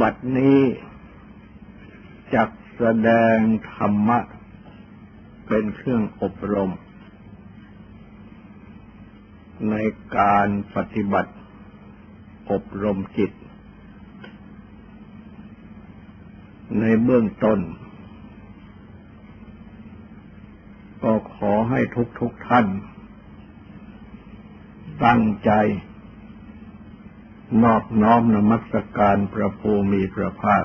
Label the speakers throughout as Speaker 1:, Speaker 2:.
Speaker 1: บัดนี้จักแสดงธรรมะ เป็นเครื่องอบรม ในการปฏิบัติอบรมจิต ในเบื้องต้น ก็ขอให้ทุกทุกท่าน ตั้งใจ นอบน้อมนมัสการพระภูมิพระภาค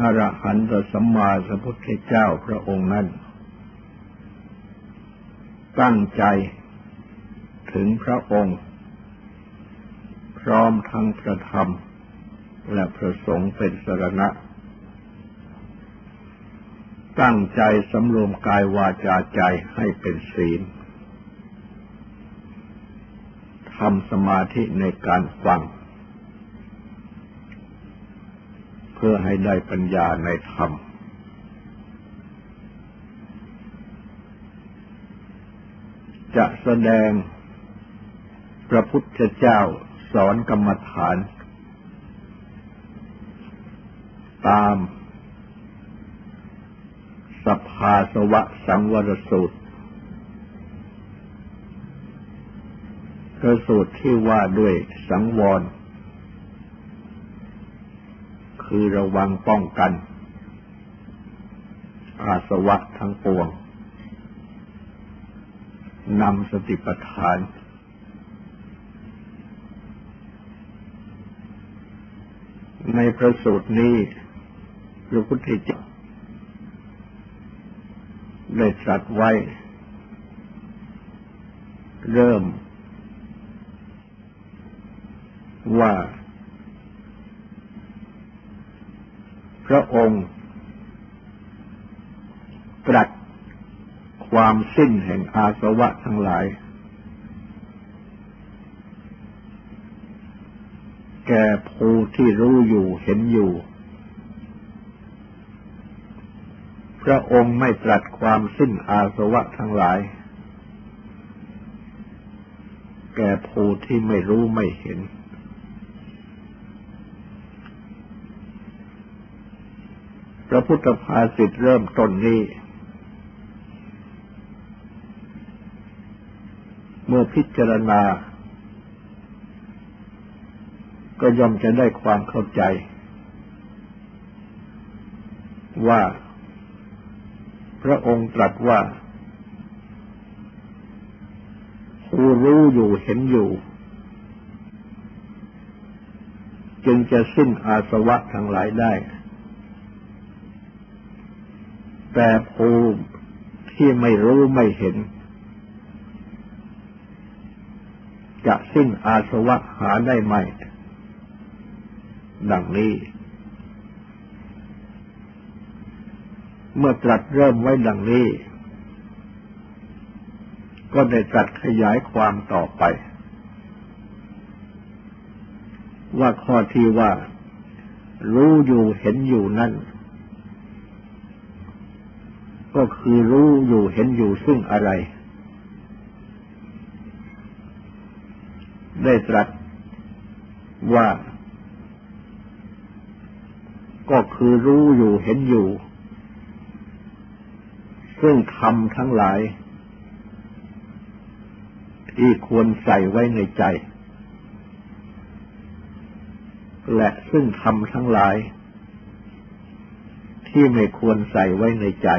Speaker 1: อรหันตสัมมาสัมพุทธเจ้าพระองค์นั้น ตั้งใจถึงพระองค์ พร้อมทั้งพระธรรม และพระสงฆ์เป็นสรณะ ตั้งใจสำรวมกายวาจาใจให้เป็นศีล ทำสมาธิในการฟัง เพื่อให้ได้ปัญญาในธรรม จะแสดงพระพุทธเจ้าสอนกรรมฐาน ตามสภาสวะสังวรสูตรก ระสูตรที่ว่าด้วยสังวร คือระวังป้องกัน อาสวะทั้งปวงนำสติปัฏฐาน ในพระสูตรนี้พระพุทธเจ้าได้ตรัสไว้ เริ่ม ว่า พระองค์ตรัสความสิ้นแห่งอาสวะทั้งหลาย แก่ผู้ที่รู้อยู่เห็นอยู่ พระองค์ไม่ตรัสความสิ้นอาสวะทั้งหลาย แก่ผู้ที่ไม่รู้ไม่เห็น พระพุทธภาษิตเริ่มต้นนี้ เมื่อพิจารณา ก็ย่อมจะได้ความเข้าใจ ว่าพระองค์ตรัสว่าผู้รู้อยู่เห็นอยู่ จึงจะสิ้นอาสวะทั้งหลายได้ แต่ภูมิที่ไม่รู้ไม่เห็น จะสิ้นอาสวะหาได้ไหม ดังนี้ เมื่อตรัสเริ่มไว้ดังนี้ ก็ได้ตรัสขยายความต่อไป ว่าข้อที่ว่า รู้อยู่เห็นอยู่นั่น ก็คือรู้อยู่เห็นอยู่ซึ่งอะไร ได้ตรัสว่า ก็คือรู้อยู่เห็นอยู่ ซึ่งทำทั้งหลาย ที่ควรใส่ไว้ในใจ และซึ่งทำทั้งหลายที่ไม่ควรใส่ไว้ในใจ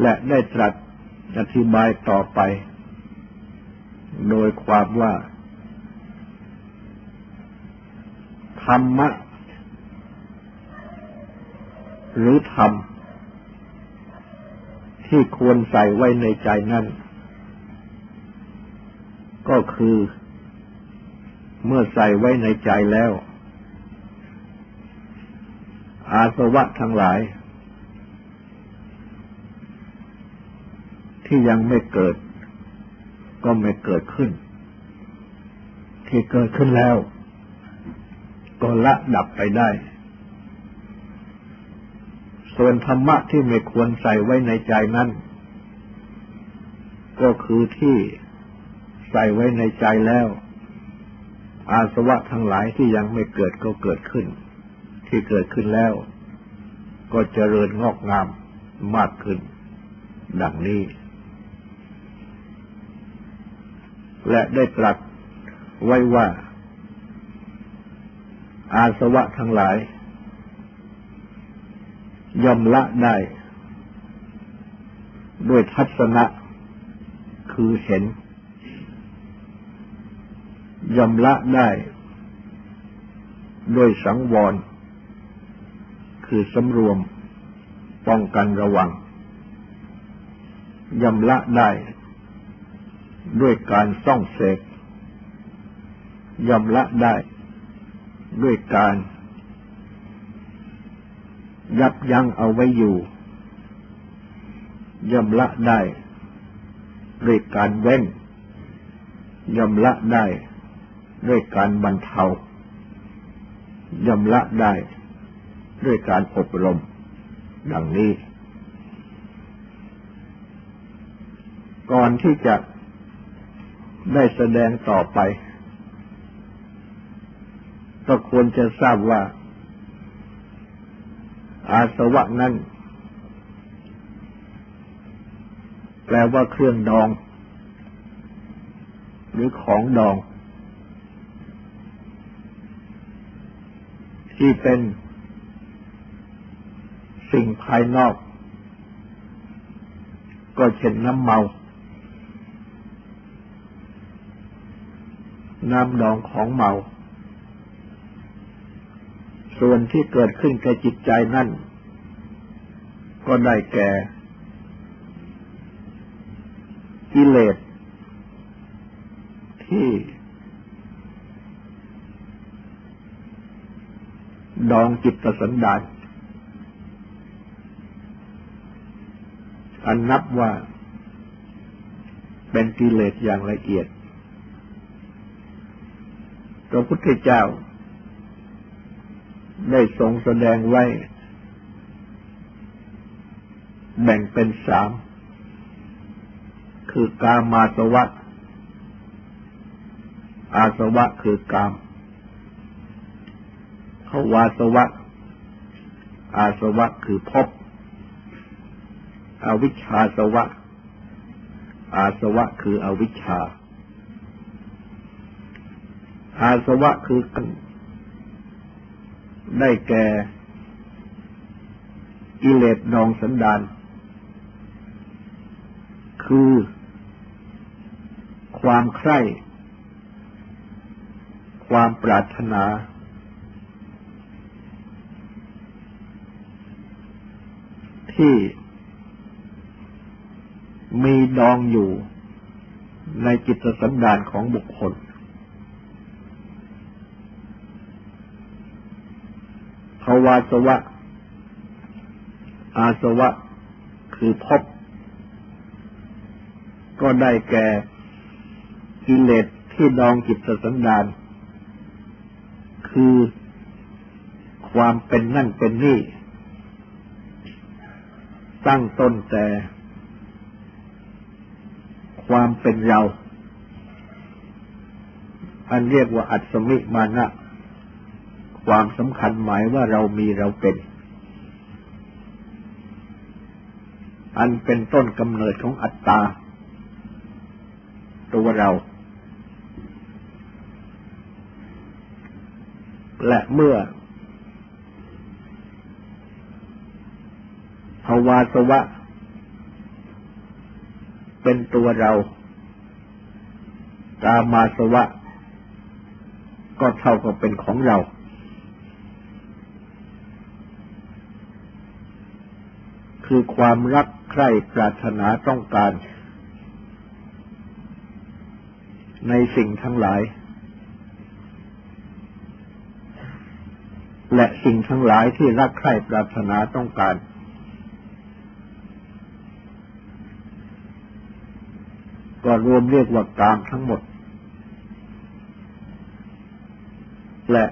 Speaker 1: และได้ตรัสอธิบายต่อไป โดยความว่า ธรรมะ หรือธรรม ที่ควรใส่ไว้ในใจนั่นก็คือ เมื่อใส่ไว้ในใจแล้ว อาสวะทั้งหลาย ที่ยังไม่เกิด ก็ไม่เกิดขึ้น ที่เกิดขึ้นแล้ว ก็ละดับไปได้ ส่วนธรรมะที่ไม่ควรใส่ไว้ในใจนั้น ก็คือที่ใส่ไว้ในใจแล้ว อาสวะทั้งหลายที่ยังไม่เกิดก็เกิดขึ้น ที่เกิดขึ้นแล้ว ก็เจริญงอกงามมากขึ้น ดังนี้ และได้ตรัสไว้ว่า อาสวะทั้งหลาย ย่อมละได้ ด้วยทัศนะ คือเห็น ย่อมละได้ ด้วยสังวร คือสำรวม ป้องกันระวังย่อมละได้ ด้วยการส่องเสกย่อมละได้ ด้วยการ ยับยั้งเอาไว้อยู่ ย่อมละได้ ด้วยการเว้น ย่อมละได้ ด้วยการบรรเทาย่อมละได้ ด้วยการอบรม ดังนี้ ก่อนที่จะ ได้แสดงต่อไป ก็ควรจะทราบว่า อาสวะนั้นแปลว่าเครื่องดอง หรือของดอง ที่เป็นสิ่งภายนอก ก็เช่นน้ำเมา น้ำดองของเมา ส่วนที่เกิดขึ้นแก่จิตใจนั่น ก็ได้แก่ กิเลสที่ดองจิตสันดานอันนับว่าเป็นกิเลสอย่างละเอียด พระพุทธเจ้า ได้ทรงแสดงไว้ แบ่งเป็นสาม คือกามาสวะอาสวะคือกามภาวาสวะ อาสวะคือพบอวิชชาสวะ อาสวะคืออวิชชา อาสวะคือกัน ได้แก่กิเลสนองสันดาน คือความใคร่ ความปรารถนา ที่มีดองอยู่ในจิตสันดานของบุคคลภา วาสวะ อาสวะ คือพบ ก็ได้แก่กิเลสที่ดองจิตสันดาน คือความเป็นนั่นเป็นนี่ ตั้งต้นแต่ ความเป็นเรา อันเรียกว่าอัศมิมานะ ความสำคัญหมายว่าเรามีเราเป็น อันเป็นต้นกำเนิดของอัตตา ตัวเรา และเมื่อภาวาสวะ เป็นตัวเรากามาสวะ ก็เท่ากับเป็นของเรา คือความรักใคร่ปรารถนาต้องการ ในสิ่งทั้งหลาย และสิ่งทั้งหลายที่รักใคร่ปรารถนาต้องการ ก็รวมเรียกว่ากามทั้งหมด และ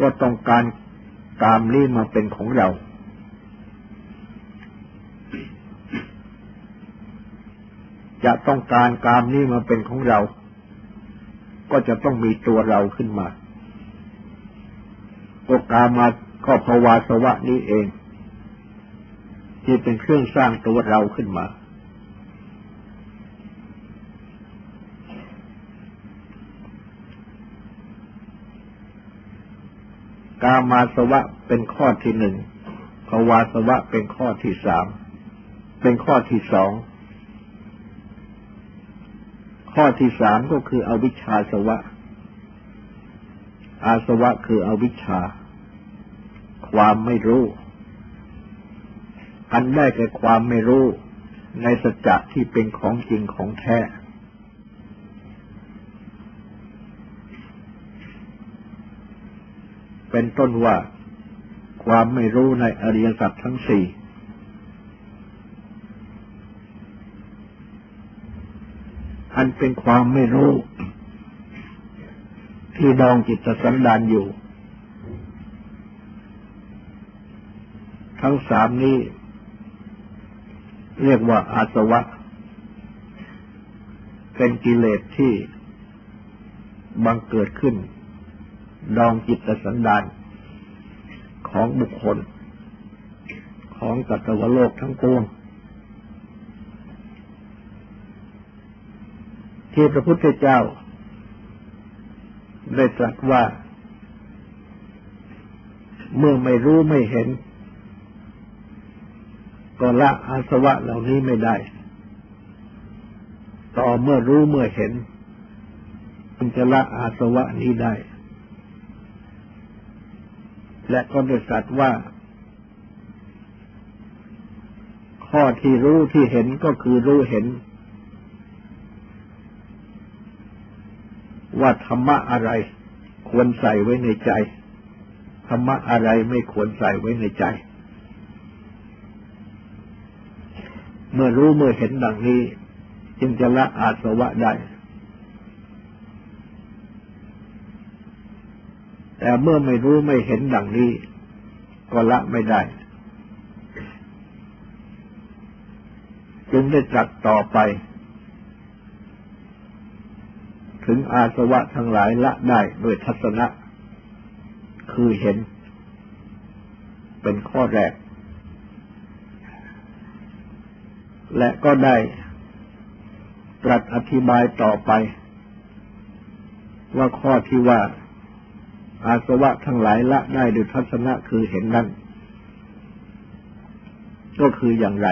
Speaker 1: ก็ต้องการ กามนี้มาเป็นของเรา จะต้องการกามนี้มาเป็นของเรา ก็จะต้องมีตัวเราขึ้นมาโอกามาก็ภาวาสวะนี้เอง ที่เป็นเครื่องสร้างตัวเราขึ้นมา มาสวะเป็นข้อที่หนึ่งภาวาสวะเป็นข้อที่สาม เป็นข้อที่สอง ข้อที่สามก็คืออวิชชาสวะ อาสวะคืออวิชชา ความไม่รู้ อันได้แก่ความไม่รู้ในสัจจะที่เป็นของจริงของแท้ เป็นต้นว่า ความไม่รู้ในอริยสัจทั้งสี่อันเป็นความไม่รู้ที่ดองจิตสันดานอยู่ ทั้งสามนี้ เรียกว่าอาสวะ เป็นกิเลสที่บังเกิดขึ้น ดองจิตสันดานของบุคคล ของสัตวโลกทั้งปวง ที่พระพุทธเจ้า ได้ตรัสว่า เมื่อไม่รู้ไม่เห็น ก็ละอาสวะเหล่านี้ไม่ได้ ต่อเมื่อรู้เมื่อเห็นจึงจะละอาสวะนี้ได้ และก็ได้สัตว์ว่า ข้อที่รู้ที่เห็นก็คือรู้เห็น ว่าธรรมะอะไร ควรใส่ไว้ในใจธรรมะอะไรไม่ควรใส่ไว้ในใจ เมื่อรู้เมื่อเห็นดังนี้ จึงจะละอาสวะได้ แต่เมื่อไม่รู้ไม่เห็นดังนี้ ก็ละไม่ได้ จึงได้จักต่อไป ถึงอาสวะทั้งหลายละได้โดยทัศนะ คือเห็น เป็นข้อแรก และก็ได้ตรัสอธิบายต่อไป ว่าข้อที่ว่า อาสวะทั้งหลายละได้ด้วยทัศนะคือเห็นนั้นก็คืออย่างไร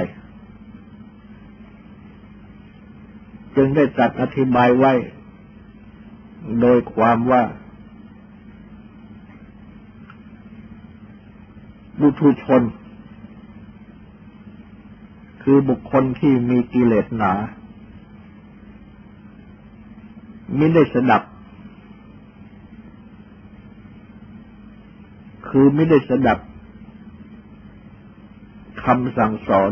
Speaker 1: จึงได้จัดอธิบายไว้ โดยความว่าบุตุชน คือบุคคลที่มีกิเลสหนาไม่ได้สดับ คือไม่ได้สดับคำสั่งสอน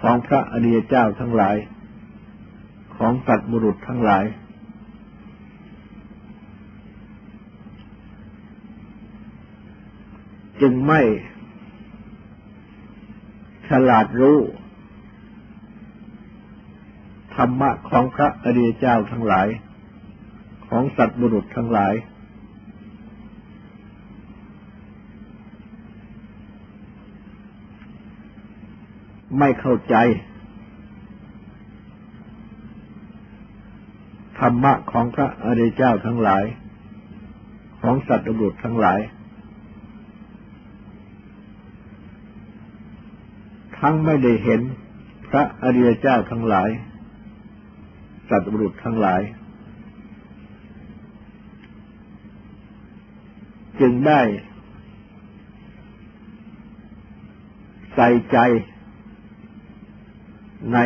Speaker 1: ของพระอริยเจ้าทั้งหลาย ของสัตว์บุรุษทั้งหลาย จึงไม่ฉลาดรู้ธรรมะของพระอริยเจ้าทั้งหลาย ของสัตว์บุรุษทั้งหลาย ไม่เข้าใจ ธรรมะของพระอริยเจ้าทั้งหลาย ของสัตว์บุตรทั้งหลาย ทั้งไม่ได้เห็นพระอริยเจ้าทั้งหลาย สัตว์บุตรทั้งหลาย จึงได้ใส่ใจ ใน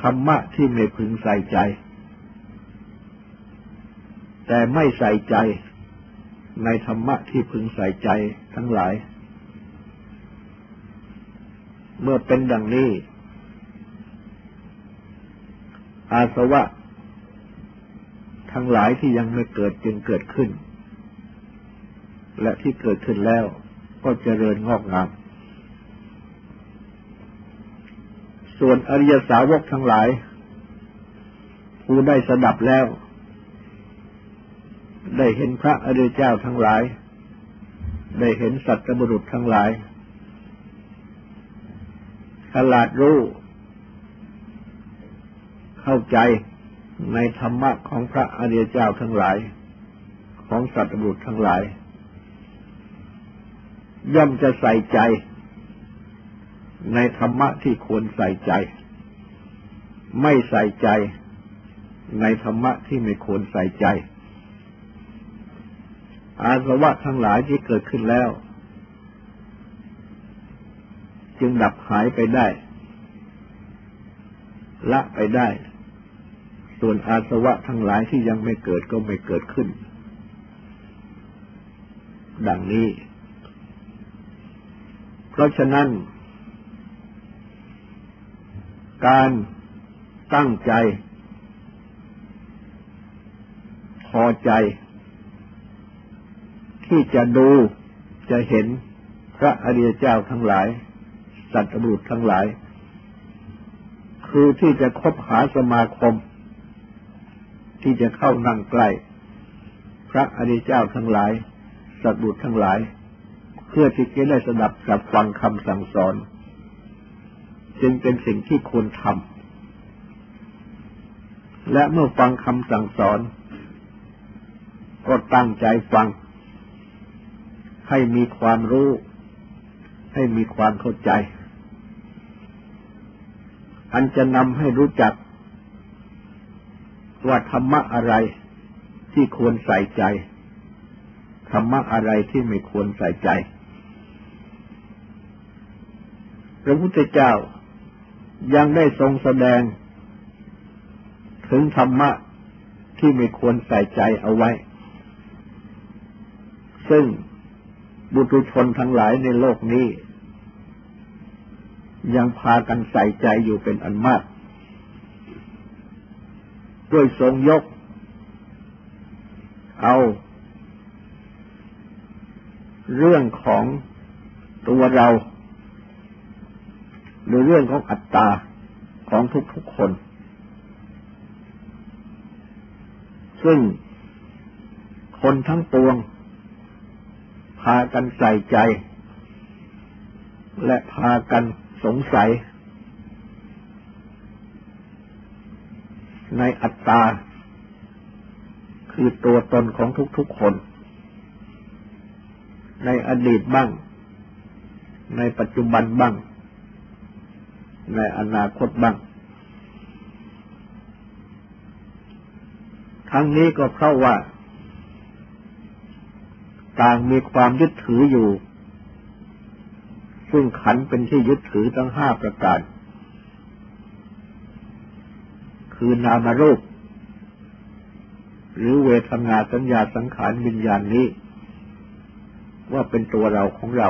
Speaker 1: ธรรมะที่ไม่พึงใส่ใจ แต่ไม่ใส่ใจในธรรมะที่พึงใส่ใจทั้งหลาย เมื่อเป็นดังนี้ อาสวะ ทั้งหลายที่ยังไม่เกิดจึงเกิดขึ้น และที่เกิดขึ้นแล้วก็เจริญงอกงาม ส่วนอริยสาวกทั้งหลาย ผู้ได้สดับแล้ว ได้เห็นพระอริยเจ้าทั้งหลาย ได้เห็นสัตว์บุรุษทั้งหลายฉลาดรู้ เข้าใจในธรรมะของพระอริยเจ้าทั้งหลาย ของสัตว์บุรุษทั้งหลาย ย่อมจะใส่ใจ ในธรรมะที่ควรใส่ใจ ไม่ใส่ใจ ในธรรมะที่ไม่ควรใส่ใจ อาสวะทั้งหลายที่เกิดขึ้นแล้ว จึงดับหายไปได้ ละไปได้ ส่วนอาสวะทั้งหลายที่ยังไม่เกิดก็ไม่เกิดขึ้น ดังนี้ เพราะฉะนั้น การตั้งใจ พอใจ ที่จะดูจะเห็นพระอริยเจ้าทั้งหลาย สัตว์บุตรทั้งหลาย คือที่จะคบหาสมาคม ที่จะเข้านั่งใกล้ พระอริยเจ้าทั้งหลาย สัตว์บุตรทั้งหลาย เพื่อที่จะได้สดับกับฟังคำสั่งสอน จึงเป็นสิ่งที่ควรทำและเมื่อฟังคำสั่งสอน ก็ตั้งใจฟัง ให้มีความรู้ ให้มีความเข้าใจ อันจะนำให้รู้จัก ว่าธรรมะอะไรที่ควรใส่ใจธรรมะอะไรที่ไม่ควรใส่ใจ พระพุทธเจ้า ยังได้ทรงแสดง ถึงธรรมะที่ไม่ควรใส่ใจเอาไว้ ซึ่งบุตุชนทั้งหลายในโลกนี้ ยังพากันใส่ใจอยู่เป็นอันมาก ด้วยทรงยก เอา เรื่องของตัวเรา หรือเรื่องของอัตตาของทุกๆคน ซึ่งคนทั้งปวง พากันใส่ใจ และพากันสงสัย ในอัตตา คือตัวตนของทุกๆคน ในอดีตบ้าง ในปัจจุบันบ้าง ในอนาคตบ้าง ทั้งนี้ก็เพราะว่า ต่างมีความยึดถืออยู่ ซึ่งขันเป็นที่ยึดถือทั้งห้าประการ คือนามรูป หรือเวทนาสัญญาสังขารวิญญาณนี้ ว่าเป็นตัวเราของเรา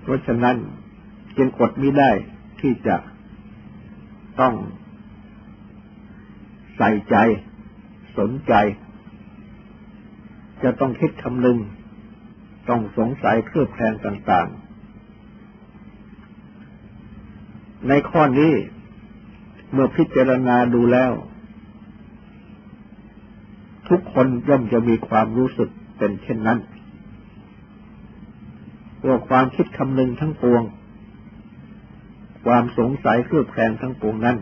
Speaker 1: เพราะฉะนั้น จึงกดไม่ได้ที่จะต้องใส่ใจ สนใจ จะต้องคิดคำนึง ต้องสงสัยเครือบแคลงต่าง ๆ ในข้อนี้เมื่อพิจารณาดูแล้ว ทุกคนย่อมจะมีความรู้สึกเป็นเช่นนั้นว่าความคิดคำนึงทั้งปวง ความสงสัยเครือบแคลงทั้งปวงนั้น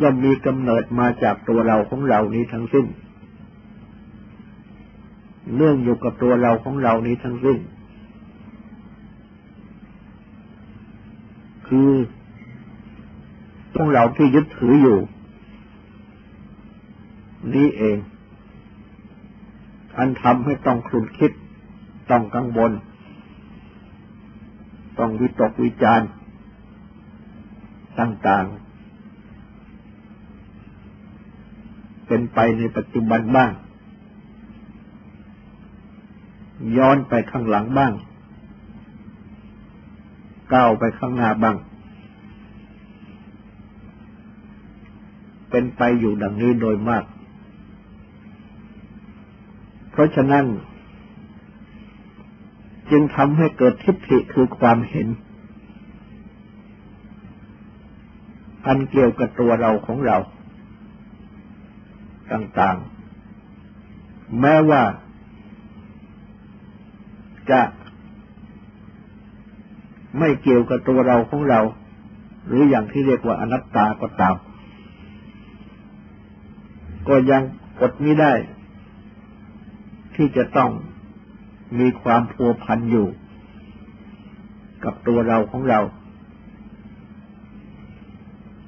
Speaker 1: ย่อมมีกำเนิดมาจากตัวเราของเรานี้ทั้งสิ้น เนื่องอยู่กับตัวเราของเรานี้ทั้งสิ้น คือของเราที่ยึดถืออยู่ นี้เอง อันทำให้ต้องคลุนคิด ต้องกังวล ต้องวิตกวิจารณ์ต่างๆ เป็นไปในปัจจุบันบ้าง ย้อนไปข้างหลังบ้าง ก้าวไปข้างหน้าบ้าง เป็นไปอยู่ดังนี้โดยมาก เพราะฉะนั้น จึงทำให้เกิดทิฏฐิคือความเห็น อันเกี่ยวกับตัวเราของเรา ต่างๆ แม้ว่าจะไม่เกี่ยวกับตัวเราของเรา หรืออย่างที่เรียกว่าอนัตตาก็ตาม ก็ยังอดไม่ได้ ที่จะต้อง มีความพัวพันอยู่ กับตัวเราของเรา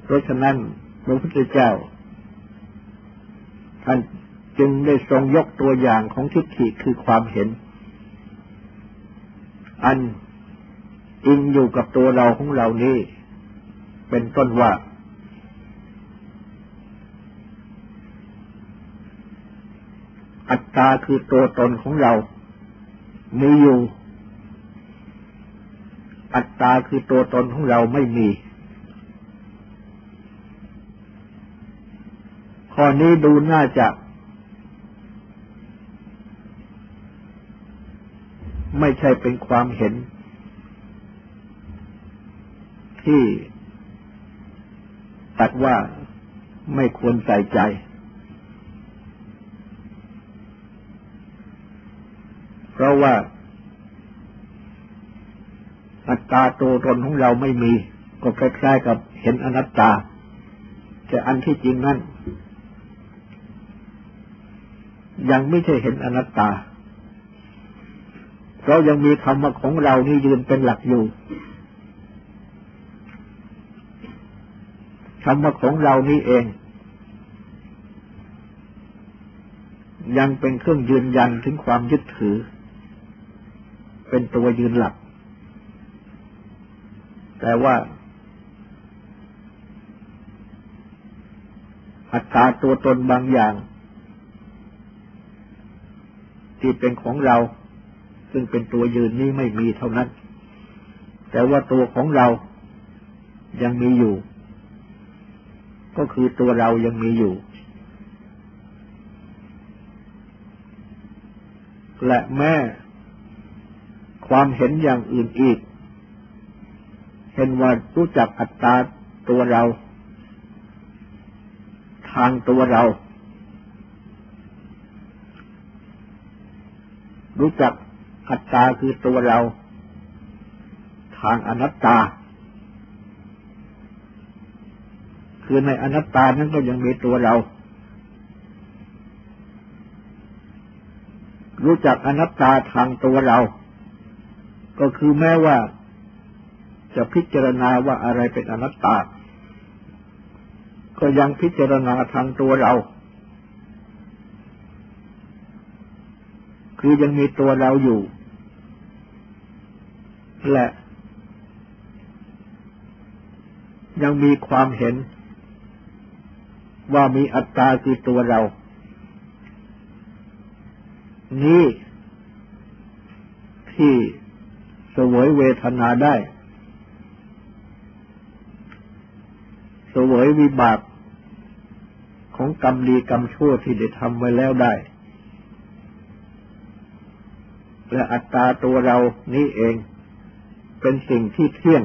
Speaker 1: เพราะฉะนั้นพระพุทธเจ้า ท่านจึงได้ทรงยกตัวอย่างของทิฏฐิคือความเห็น อันอิงอยู่กับตัวเราของเรานี้เป็นต้นว่า อัตตาคือตัวตนของเรา มีอยู่อัตตาคือตัวตนของเราไม่มี ข้อนี้ดูน่าจะ ไม่ใช่เป็นความเห็น ที่ตัดว่าไม่ควรใส่ใจ เพราะว่าอัตตาตัวตนของเราไม่มี ก็คล้ายๆกับเห็นอนัตตา แต่อันที่จริงนั้น ยังไม่ใช่เห็นอนัตตา เรายังมีธรรมะของเรานี่ยืนเป็นหลักอยู่ธรรมะของเรานี่เอง ยังเป็นเครื่องยืนยันถึงความยึดถือ เป็นตัวยืนหลัก แต่ว่า อัตตาตัวตนบางอย่าง ที่เป็นของเรา ซึ่งเป็นตัวยืนนี้ไม่มีเท่านั้น แต่ว่าตัวของเรายังมีอยู่ ก็คือตัวเรายังมีอยู่ และแม่ ความเห็นอย่างอื่นอีก เห็นว่ารู้จักอัตตาตัวเรา ทางตัวเรา รู้จักอัตตาคือตัวเรา ทางอนัตตา คือในอนัตตานั้นก็ยังมีตัวเรารู้จักอนัตตาทางตัวเรา ก็คือแม้ว่าจะพิจารณาว่าอะไรเป็นอนัตตา ก็ยังพิจารณาทางตัวเรา คือยังมีตัวเราอยู่ และ ยังมีความเห็น ว่ามีอัตตาคือตัวเรา นี่ที่ สวยเวทนาได้ สวยวิบากของกรรมดีกรรมชั่วที่ได้ทำไว้แล้วได้ และอัตตาตัวเรานี้เอง เป็นสิ่งที่เที่ยง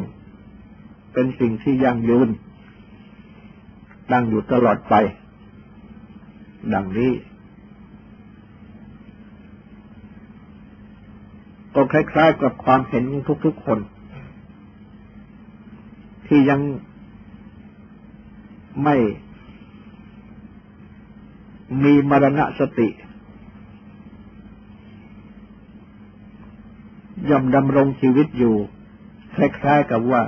Speaker 1: เป็นสิ่งที่ยั่งยืนตั้งอยู่ตลอดไป ดังนี้ ก็คล้ายๆกับความเห็นของทุกๆคน ที่ยังไม่มีมรณะสติ ย่อมดำรงชีวิตอยู่ คล้ายๆกับว่า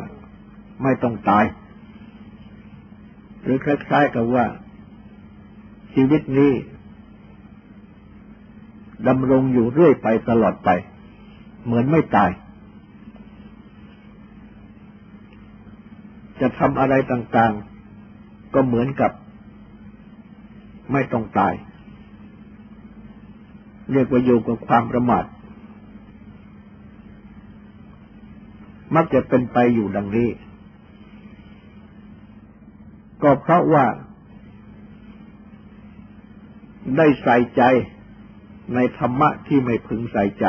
Speaker 1: ไม่ต้องตาย หรือคล้ายๆกับว่า ชีวิตนี้ดำรงอยู่เรื่อยไปตลอดไป เหมือนไม่ตาย จะทำอะไรต่างๆ ก็เหมือนกับ ไม่ต้องตาย เรียกว่าอยู่กับความประมาทมักจะเป็นไปอยู่ดังนี้ ก็เพราะว่า ได้ใส่ใจในธรรมะที่ไม่พึงใส่ใจ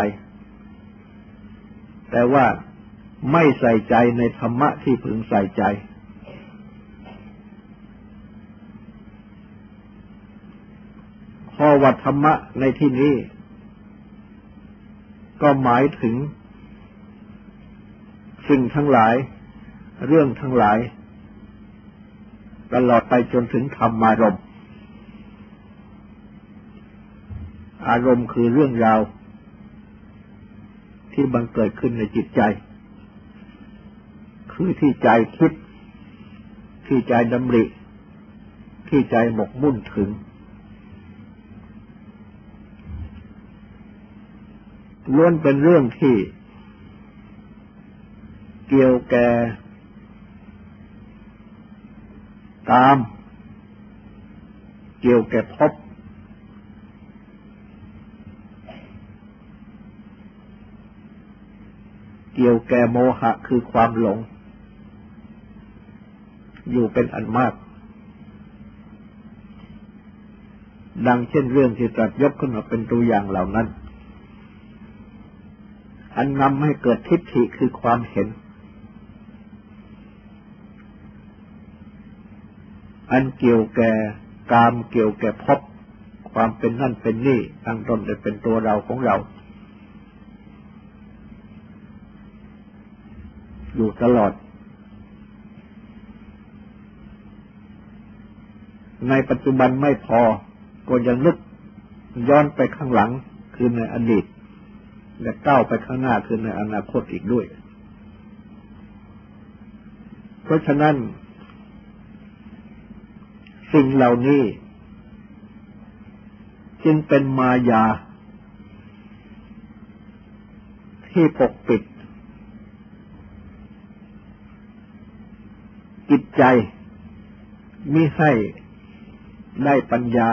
Speaker 1: แต่ว่าไม่ใส่ใจในธรรมะที่พึงใส่ใจพอวัดธรรมะในที่นี้ ก็หมายถึง สิ่งทั้งหลาย เรื่องทั้งหลาย ตลอดไปจนถึงธรรมารมณ์อารมณ์คือเรื่องราว ที่บังเกิดขึ้นในจิตใจ คือที่ใจคิด ที่ใจดำริ ที่ใจหมกมุ่นถึงล้วนเป็นเรื่องที่ เกี่ยวแก่ตาม เกี่ยวแก่พบ เกี่ยวแก่โมหะคือความหลง อยู่เป็นอันมาก ดังเช่นเรื่องที่ตรัสยกขึ้นมาเป็นตัวอย่างเหล่านั้น อันนำให้เกิดทิฏฐิคือความเห็น อันเกี่ยวแก่กามเกี่ยวแก่พบความเป็นนั่นเป็นนี่ตั้งตนจะเป็นตัวเราของเรา อยู่ตลอด ในปัจจุบันไม่พอ ก็ยังนึกย้อนไปข้างหลังคือในอดีต และก้าวไปข้างหน้าคือในอนาคตอีกด้วย เพราะฉะนั้น สิ่งเหล่านี้ จึงเป็นมายา ที่ปกปิด จิตใจมิให้ได้ปัญญา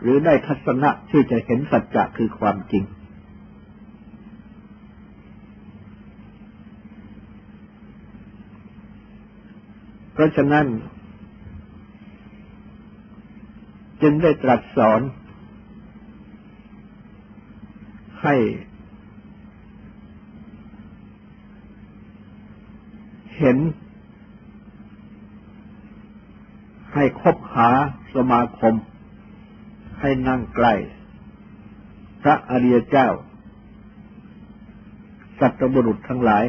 Speaker 1: หรือได้ทัศนะที่จะเห็นสัจจะคือความจริง เพราะฉะนั้น จึงได้ตรัสสอน ให้ เห็น ให้คบหาสมาคม ให้นั่งใกล้พระอริยเจ้า สัตบุรุษทั้งหลาย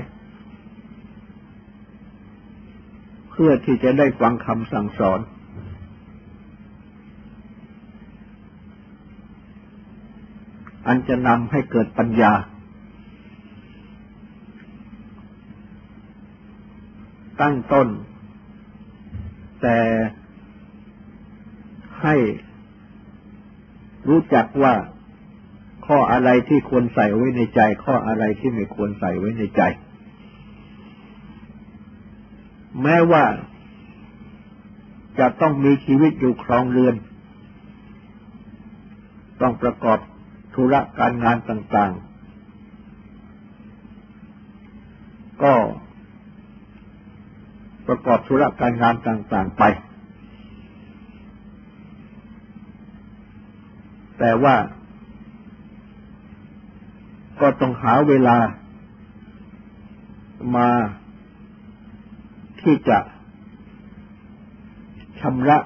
Speaker 1: เพื่อที่จะได้ฟังคำสั่งสอน อันจะนำให้เกิดปัญญา ตั้งต้น แต่ให้รู้จักว่าข้ออะไรที่ควรใส่ไว้ในใจ ข้ออะไรที่ไม่ควรใส่ไว้ในใจ แม้ว่าจะต้องมีชีวิตอยู่ครองเรือน ต้องประกอบธุระการงานต่าง ๆ ก็ ประกอบธุระการงานต่าง ๆไป แต่ว่า ก็ต้องหาเวลามาที่จะชำระ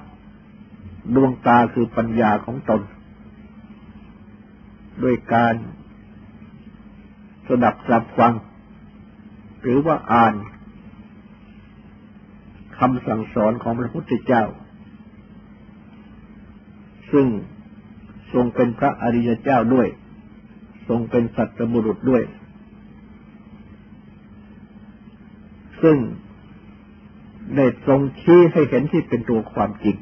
Speaker 1: ดวงตาคือปัญญาของตน ด้วยการสดับสับฟัง หรือว่าอ่าน คำสั่งสอนของพระพุทธเจ้า ซึ่งทรงเป็นพระอริยเจ้าด้วย ทรงเป็นสัตบุรุษด้วย ซึ่งได้ทรงชี้ให้เห็นที่เป็นตัวความจริง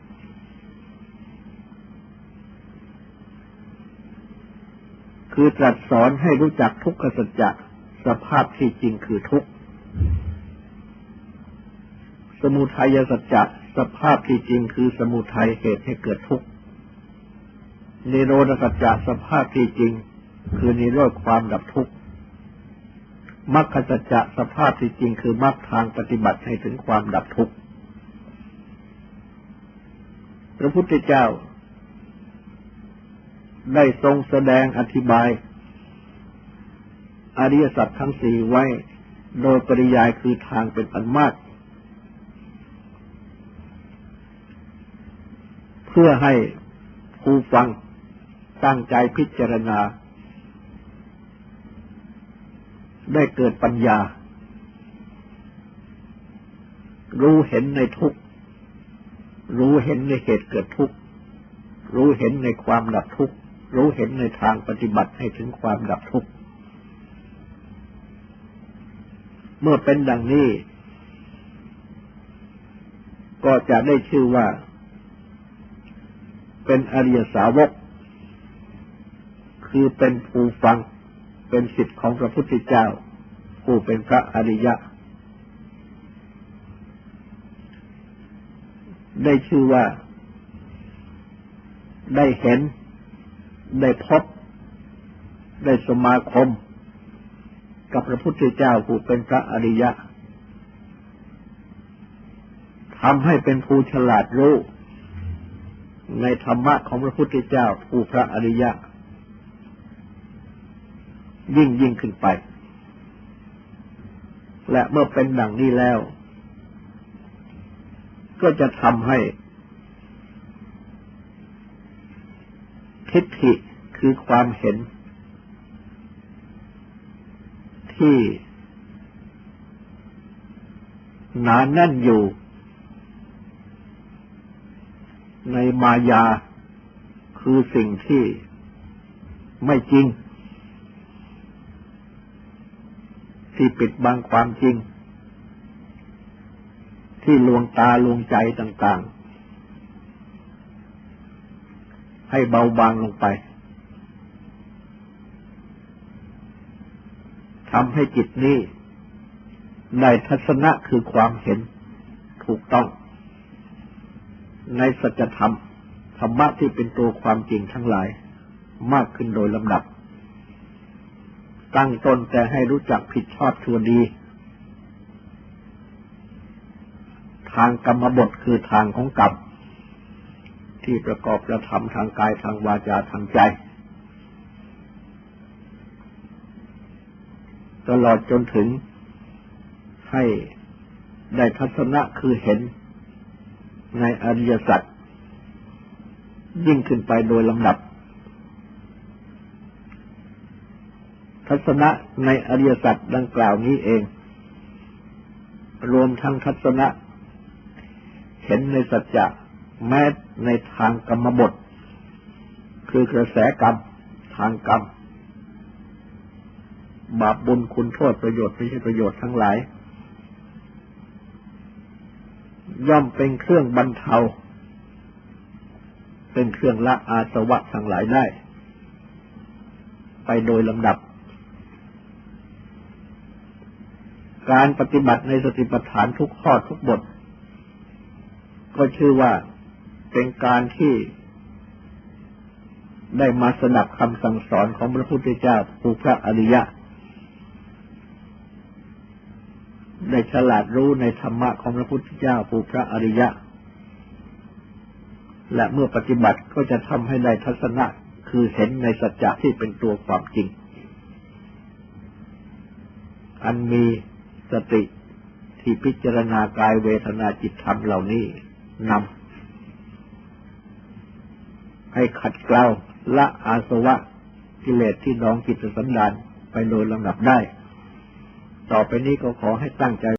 Speaker 1: คือตรัสสอนให้รู้จักทุกขสัจจะสภาพที่จริงคือทุกข์ สมุทัยสัจจะสภาพที่จริงคือสมุทัยเหตุให้เกิดทุกข์นิโรธสัจจะสภาพที่จริง คือนิโรธความดับทุกข์มรรคสัจจะสภาพที่จริงคือมรรคทางปฏิบัติให้ถึงความดับทุกข์พระพุทธเจ้า ได้ทรงแสดงอธิบาย อริยสัจทั้งสี่ไว้ โดยปริยายคือทางเป็นอันมาก เพื่อให้ผู้ฟังตั้งใจพิจารณา ได้เกิดปัญญา รู้เห็นในทุกรู้เห็นในเหตุเกิดทุกรู้เห็นในความดับทุกรู้เห็นในทางปฏิบัติให้ถึงความดับทุกข์ เมื่อเป็นดังนี้ ก็จะได้ชื่อว่า เป็นอริยสาวก คือเป็นผู้ฟังเป็นสิทธิ์ของพระพุทธเจ้า ผู้เป็นพระอริยะ ได้ชื่อว่า ได้เห็น ได้พบ ได้สมาคม กับพระพุทธเจ้าผู้เป็นพระอริยะทำให้เป็นผู้ฉลาดรู้ ในธรรมะของพระพุทธเจ้าผู้พระอริยะ ยิ่งยิ่งขึ้นไป และเมื่อเป็นดังนี้แล้ว ก็จะทำให้ ทิฏฐิคือความเห็น ที่หนาแน่นอยู่ ในมายาคือสิ่งที่ไม่จริง ที่ปิดบังความจริง ที่ลวงตาลวงใจต่าง ๆ ให้เบาบางลงไปทำให้จิตนี้ได้ทัศนะคือความเห็นถูกต้อง ในสัจธรรมธรรมะที่เป็นตัวความจริงทั้งหลาย มากขึ้นโดยลำดับ ตั้งตนแต่ให้รู้จักผิดชอบชั่วดี ทางกรรมบทคือทางของกรรมที่ประกอบกระทำทางกายทางวาจาทางใจ ตลอดจนถึงให้ได้ทัศนะคือเห็น ในอริยสัจยิ่งขึ้นไปโดยลำดับ ทัศนะในอริยสัจดังกล่าวนี้เอง รวมทั้งทัศนะ เห็นในสัจจะแม้ในทางกรรมบท คือกระแสกรรมทางกรรม บาปบุญคุณโทษประโยชน์ไม่ใช่ประโยชน์ทั้งหลาย ย่อมเป็นเครื่องบรรเทา เป็นเครื่องละอาสวะทั้งหลายได้ ไปโดยลำดับ การปฏิบัติในสติปัฏฐานทุกข้อทุกบท ก็ชื่อว่าเป็นการที่ได้มาสนับคำสั่งสอนของพระพุทธเจ้าผู้พระอริยะ ได้ฉลาดรู้ในธรรมะของพระพุทธเจ้าผู้พระอริยะ และเมื่อปฏิบัติก็จะทำให้ได้ทัศนะคือเห็นในสัจจะที่เป็นตัวความจริง อันมีสติที่พิจารณากายเวทนาจิตธรรมเหล่านี้นำให้ขัดเกลาละอาสวะกิเลสที่น้องจิตสันดานไปโดยลำดับได้ ต่อไปนี้ก็ขอให้ตั้งใจ